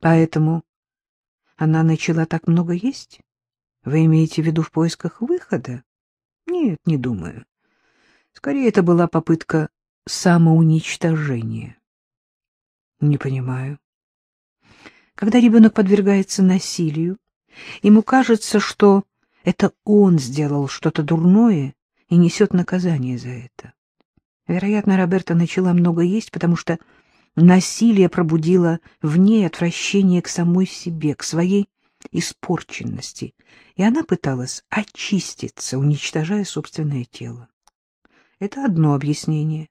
Поэтому она начала так много есть? Вы имеете в виду в поисках выхода? Нет, не думаю. Скорее, это была попытка самоуничтожения. Не понимаю. Когда ребенок подвергается насилию, ему кажется, что это он сделал что-то дурное и несет наказание за это. Вероятно, Роберта начала много есть, потому что насилие пробудило в ней отвращение к самой себе, к своей испорченности, и она пыталась очиститься, уничтожая собственное тело. Это одно объяснение.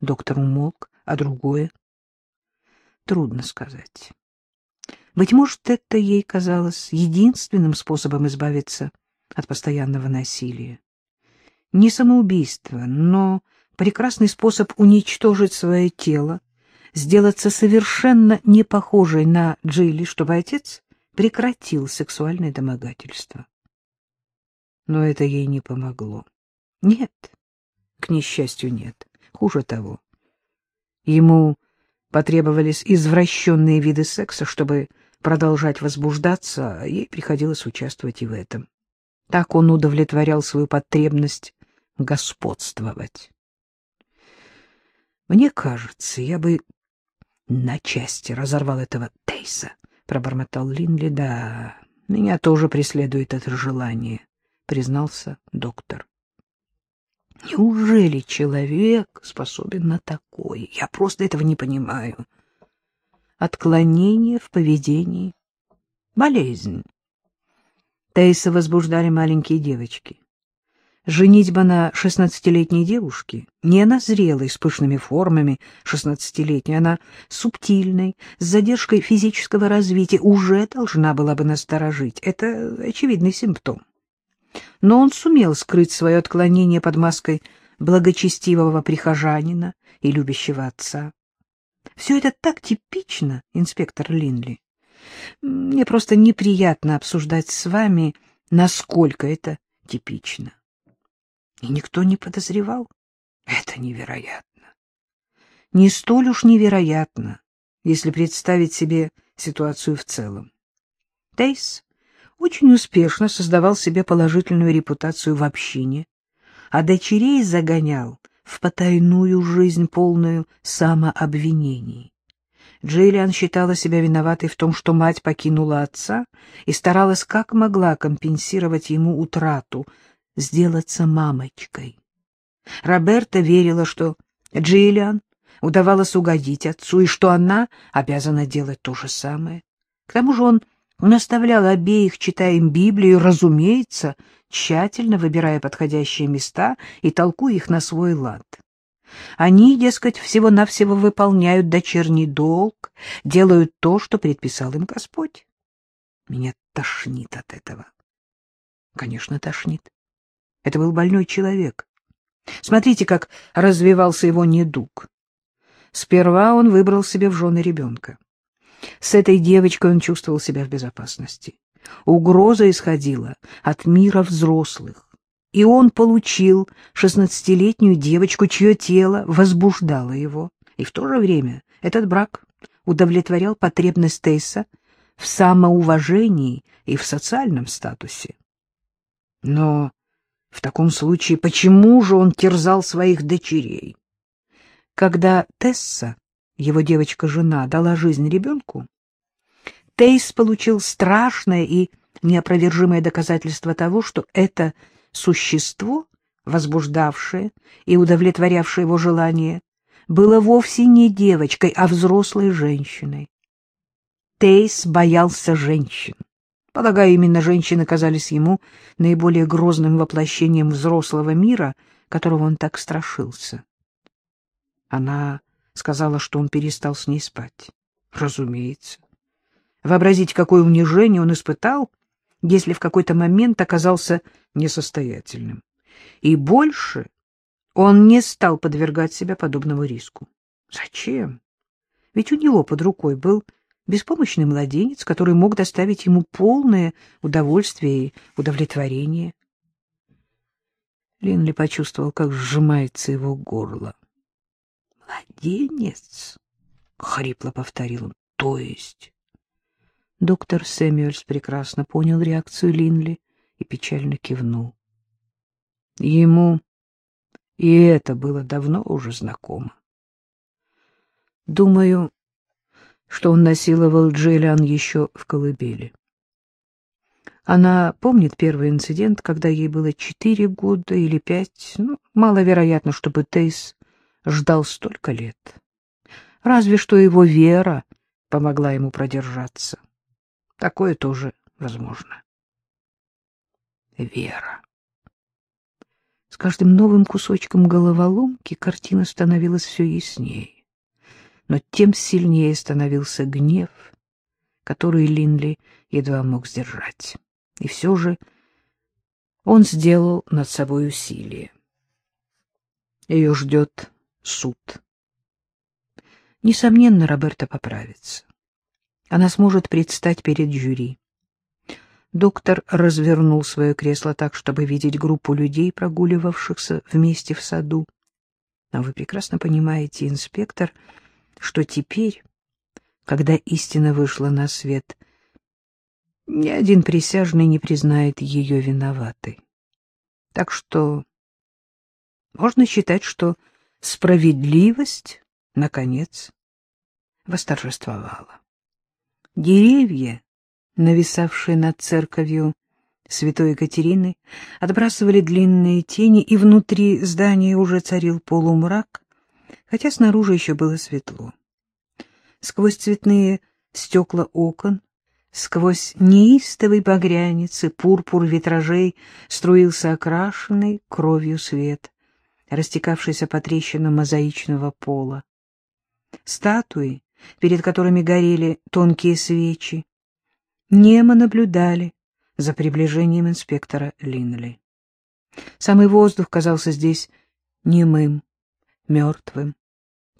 Доктор умолк, а другое? Трудно сказать. Быть может, это ей казалось единственным способом избавиться от постоянного насилия. Не самоубийство, но прекрасный способ уничтожить свое тело, сделаться совершенно не похожей на Джилли, чтобы отец прекратил сексуальное домогательство. Но это ей не помогло. Нет, к несчастью, нет. Хуже того. Ему потребовались извращенные виды секса, чтобы продолжать возбуждаться, а ей приходилось участвовать и в этом. Так он удовлетворял свою потребность господствовать. Мне кажется, я бы на части разорвал этого Тейса, — пробормотал Линли. — Да, меня тоже преследует это желание, — признался доктор. Неужели человек способен на такое? Я просто этого не понимаю. Отклонение в поведении. Болезнь. Тейса возбуждали маленькие девочки. Женитьба на шестнадцатилетней девушке, не на зрелой, с пышными формами шестнадцатилетней, она субтильной, с задержкой физического развития, уже должна была бы насторожить. Это очевидный симптом но он сумел скрыть свое отклонение под маской благочестивого прихожанина и любящего отца. Все это так типично, инспектор Линли. Мне просто неприятно обсуждать с вами, насколько это типично. И никто не подозревал. Это невероятно. Не столь уж невероятно, если представить себе ситуацию в целом. Тейс очень успешно создавал себе положительную репутацию в общине, а дочерей загонял в потайную жизнь, полную самообвинений. Джейлиан считала себя виноватой в том, что мать покинула отца и старалась как могла компенсировать ему утрату, сделаться мамочкой. Роберта верила, что Джиллиан удавалось угодить отцу и что она обязана делать то же самое. К тому же он наставлял обеих, читая им Библию, разумеется, тщательно выбирая подходящие места и толкуя их на свой лад. Они, дескать, всего-навсего выполняют дочерний долг, делают то, что предписал им Господь. Меня тошнит от этого. Конечно, тошнит. Это был больной человек. Смотрите, как развивался его недуг. Сперва он выбрал себе в жены ребенка. С этой девочкой он чувствовал себя в безопасности. Угроза исходила от мира взрослых. И он получил шестнадцатилетнюю девочку, чье тело возбуждало его. И в то же время этот брак удовлетворял потребность Тейса в самоуважении и в социальном статусе. Но в таком случае почему же он терзал своих дочерей? Когда Тесса его девочка-жена дала жизнь ребенку, Тейс получил страшное и неопровержимое доказательство того, что это существо, возбуждавшее и удовлетворявшее его желание, было вовсе не девочкой, а взрослой женщиной. Тейс боялся женщин. Полагаю, именно женщины казались ему наиболее грозным воплощением взрослого мира, которого он так страшился. Она сказала, что он перестал с ней спать. Разумеется. Вообразить, какое унижение он испытал, если в какой-то момент оказался несостоятельным. И больше он не стал подвергать себя подобному риску. Зачем? Ведь у него под рукой был беспомощный младенец, который мог доставить ему полное удовольствие и удовлетворение. Линли почувствовал, как сжимается его горло. Младенец? — хрипло повторил он. — То есть Доктор Сэмюэльс прекрасно понял реакцию Линли и печально кивнул. Ему и это было давно уже знакомо. Думаю, что он насиловал Джиллиан еще в колыбели. Она помнит первый инцидент, когда ей было четыре года или пять. Ну, маловероятно, чтобы Тейс ждал столько лет. Разве что его вера помогла ему продержаться. Такое тоже возможно. Вера. С каждым новым кусочком головоломки картина становилась все яснее. Но тем сильнее становился гнев, который Линли едва мог сдержать. И все же он сделал над собой усилие. Ее ждет суд. Несомненно, Роберта поправится. Она сможет предстать перед жюри. Доктор развернул свое кресло так, чтобы видеть группу людей, прогуливавшихся вместе в саду. Но вы прекрасно понимаете, инспектор, что теперь, когда истина вышла на свет, ни один присяжный не признает ее виноватой. Так что можно считать, что справедливость, наконец, восторжествовала. Деревья, нависавшие над церковью святой Екатерины, отбрасывали длинные тени, и внутри здания уже царил полумрак, хотя снаружи еще было светло. Сквозь цветные стекла окон Сквозь неистовый багряницы, пурпур витражей струился окрашенный кровью свет, растекавшийся по трещинам мозаичного пола. Статуи, перед которыми горели тонкие свечи, немо наблюдали за приближением инспектора Линли. Самый воздух казался здесь немым, мертвым.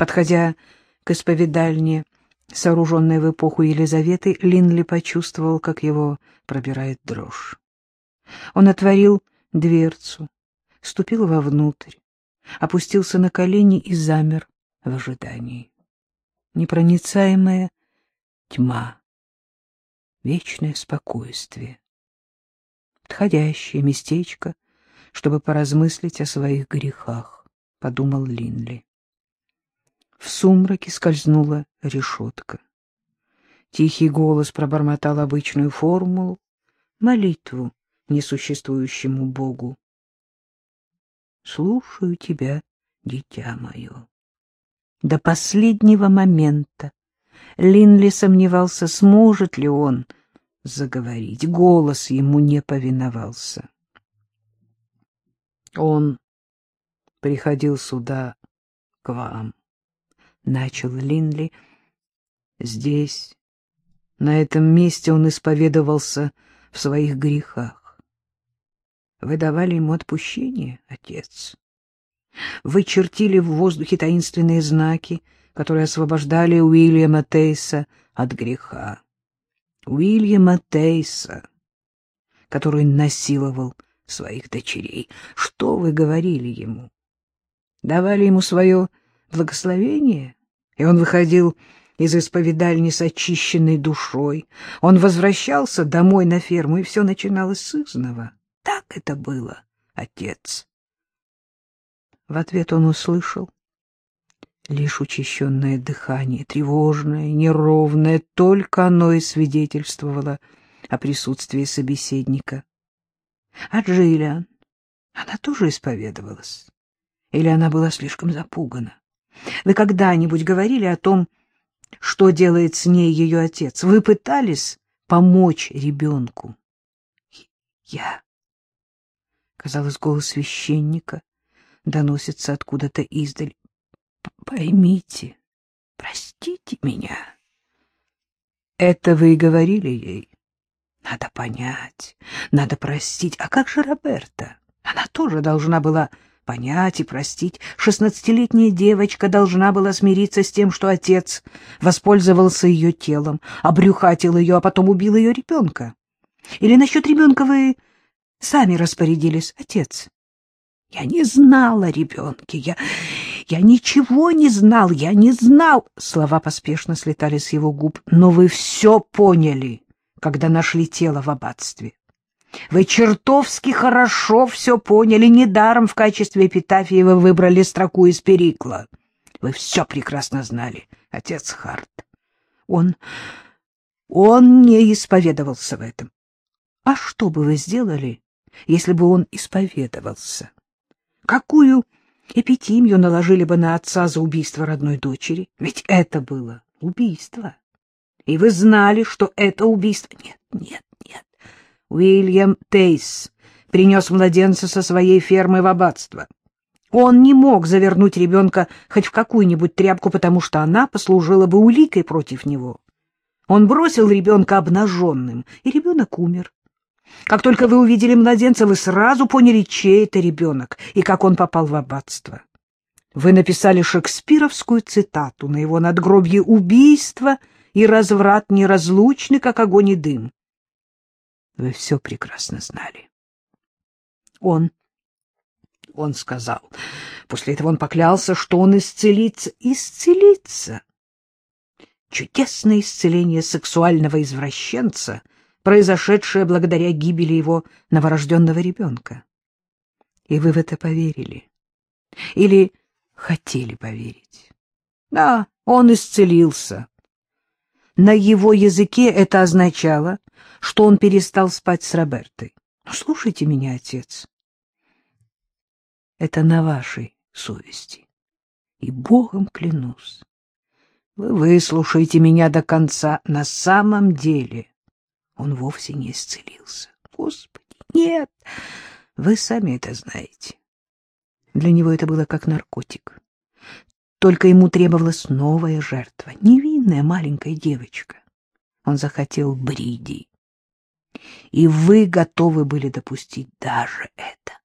Подходя к исповедальне, Сооруженный в эпоху Елизаветы, Линли почувствовал, как его пробирает дрожь. Он отворил дверцу, ступил вовнутрь, опустился на колени и замер в ожидании. Непроницаемая тьма, вечное спокойствие. Подходящее местечко, чтобы поразмыслить о своих грехах, — подумал Линли. В сумраке скользнула решетка. Тихий голос пробормотал обычную формулу, молитву несуществующему Богу. «Слушаю тебя, дитя мое». До последнего момента Линли сомневался, сможет ли он заговорить. Голос ему не повиновался. Он приходил сюда к вам — начал Линли. Здесь, на этом месте, он исповедовался в своих грехах. Вы давали ему отпущение, отец. Вы чертили в воздухе таинственные знаки, которые освобождали Уильяма Тейса от греха. Уильяма Тейса, который насиловал своих дочерей. Что вы говорили ему? Давали ему свое благословение, и он выходил из исповедальни с очищенной душой. Он возвращался домой на ферму, и все начиналось с изного. Так это было, отец. В ответ он услышал лишь учащенное дыхание, тревожное, неровное, только оно и свидетельствовало о присутствии собеседника. А Джиллиан, она тоже исповедовалась? Или она была слишком запугана? Вы когда-нибудь говорили о том, что делает с ней ее отец? Вы пытались помочь ребенку? Я. Казалось, голос священника доносится откуда-то издаль. Поймите, простите меня. Это вы и говорили ей? Надо понять, надо простить. А как же Роберта? Она тоже должна была понять и простить. Шестнадцатилетняя девочка должна была смириться с тем, что отец воспользовался ее телом, обрюхатил ее, а потом убил ее ребенка. Или насчет ребенка вы сами распорядились, отец? Я не знала о ребенке, я, я ничего не знал, я не знал. Слова поспешно слетали с его губ. Но вы все поняли, когда нашли тело в аббатстве. Вы чертовски хорошо все поняли, недаром в качестве эпитафии вы выбрали строку из Перикла. Вы все прекрасно знали, отец Харт. Он... он не исповедовался в этом. А что бы вы сделали, если бы он исповедовался? Какую эпитимию наложили бы на отца за убийство родной дочери? Ведь это было убийство. И вы знали, что это убийство. Нет, нет. Уильям Тейс принес младенца со своей фермы в аббатство. Он не мог завернуть ребенка хоть в какую-нибудь тряпку, потому что она послужила бы уликой против него. Он бросил ребенка обнаженным, и ребенок умер. Как только вы увидели младенца, вы сразу поняли, чей это ребенок и как он попал в аббатство. Вы написали шекспировскую цитату на его надгробье «Убийство и разврат неразлучны, как огонь и дым». Вы все прекрасно знали. Он, он сказал. После этого он поклялся, что он исцелится. Исцелится! Чудесное исцеление сексуального извращенца — произошедшее благодаря гибели его новорожденного ребенка. И вы в это поверили? Или хотели поверить? Да, он исцелился. На его языке это означало, что он перестал спать с Робертой. Ну, слушайте меня, отец. Это на вашей совести. И Богом клянусь. Вы выслушаете меня до конца. На самом деле он вовсе не исцелился. Господи, нет! Вы сами это знаете. Для него это было как наркотик. Только ему требовалась новая жертва, невинная маленькая девочка. Он захотел Бриди. И вы готовы были допустить даже это.